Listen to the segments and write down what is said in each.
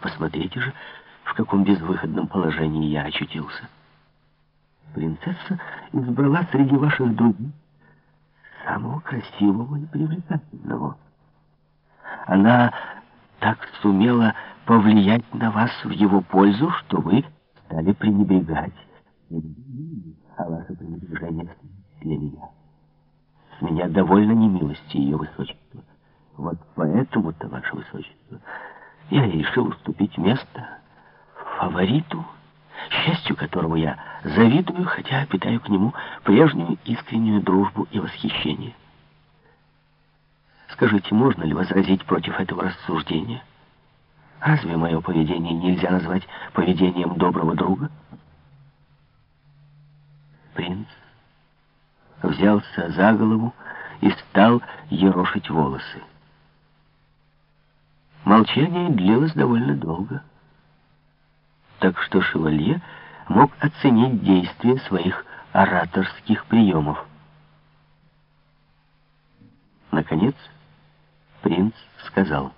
Посмотрите же, в каком безвыходном положении я очутился. Принцесса избрала среди ваших друзей самого красивого и привлекательного. Она так сумела повлиять на вас в его пользу, что вы стали пренебрегать. А ваше пренебрежение для меня. С меня довольно немилости ее высочества. Вот поэтому-то, ваше высочество, я решил уступить место фавориту, счастью которого я завидую, хотя питаю к нему прежнюю искреннюю дружбу и восхищение. Скажите, можно ли возразить против этого рассуждения? Разве мое поведение нельзя назвать поведением доброго друга? Принц взялся за голову и стал ерошить волосы. Молчание длилось довольно долго, так что шевалье мог оценить действие своих ораторских приемов. Наконец, принц сказал.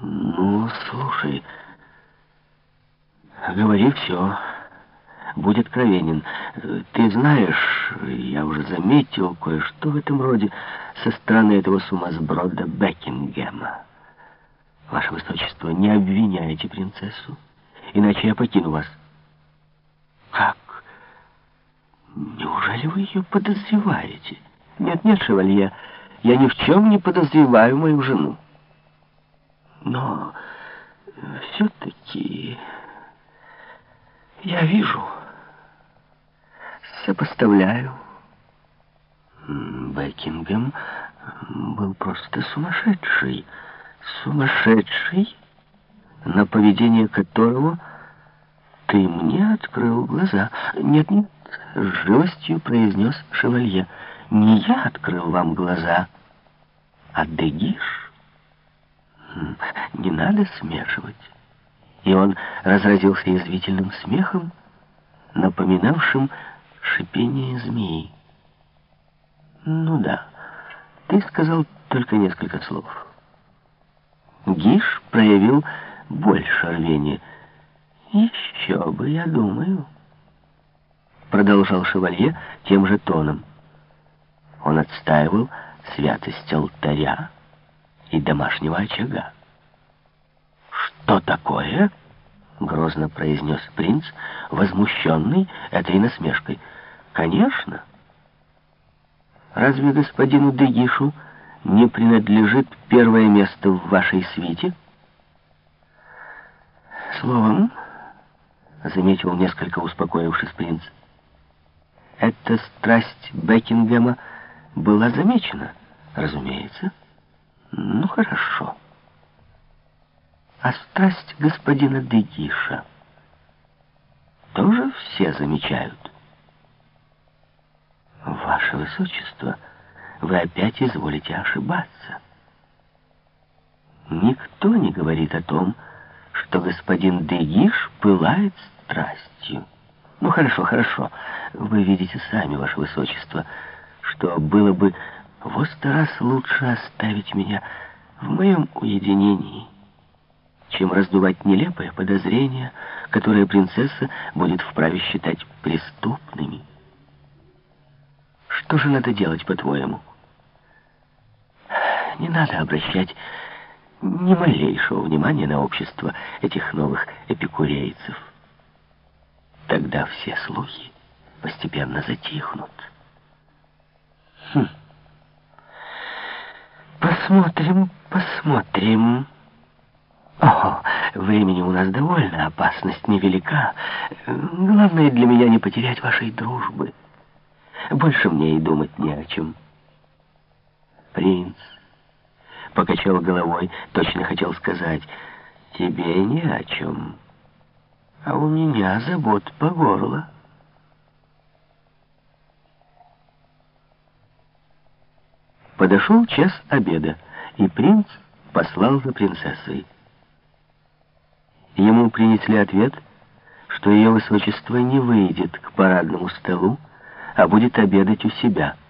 «Ну, слушай, говори все» будь откровенен. Ты знаешь, я уже заметил кое-что в этом роде со стороны этого сумасброда Бекингема. Ваше Высочество, не обвиняйте принцессу, иначе я покину вас. Как? Неужели вы ее подозреваете? Нет, нет, шевалье, я ни в чем не подозреваю мою жену. Но все-таки я вижу сопоставляю. Бекингем был просто сумасшедший. Сумасшедший, на поведение которого ты мне открыл глаза. Нет-нет, с живостью произнес шевалье. Не я открыл вам глаза, а Дегиш. Не надо смешивать. И он разразился язвительным смехом, напоминавшим шипение змеи. Ну да, ты сказал только несколько слов. Гиш проявил больше рвения. Еще бы, я думаю. Продолжал шевалье тем же тоном. Он отстаивал святость алтаря и домашнего очага. «Что такое?» — грозно произнес принц, возмущенный этой насмешкой. «Конечно. Разве господину Дегишу не принадлежит первое место в вашей свите?» «Словом, — заметил несколько успокоившись принц, — эта страсть Бекингема была замечена, разумеется. Ну, хорошо» а страсть господина Дегиша тоже все замечают. Ваше Высочество, вы опять изволите ошибаться. Никто не говорит о том, что господин Дегиш пылает страстью. Ну, хорошо, хорошо. Вы видите сами, Ваше Высочество, что было бы в сто раз лучше оставить меня в моем уединении чем раздувать нелепые подозрения, которые принцесса будет вправе считать преступными. Что же надо делать, по-твоему? Не надо обращать ни малейшего внимания на общество этих новых эпикурейцев. Тогда все слухи постепенно затихнут. Хм. Посмотрим, посмотрим. О, времени у нас довольно, опасность невелика. Главное для меня не потерять вашей дружбы. Больше мне и думать не о чем. Принц покачал головой, точно хотел сказать, тебе не о чем, а у меня забот по горло. Подошел час обеда, и принц послал за принцессой. Ему принесли ответ, что ее высочество не выйдет к парадному столу, а будет обедать у себя –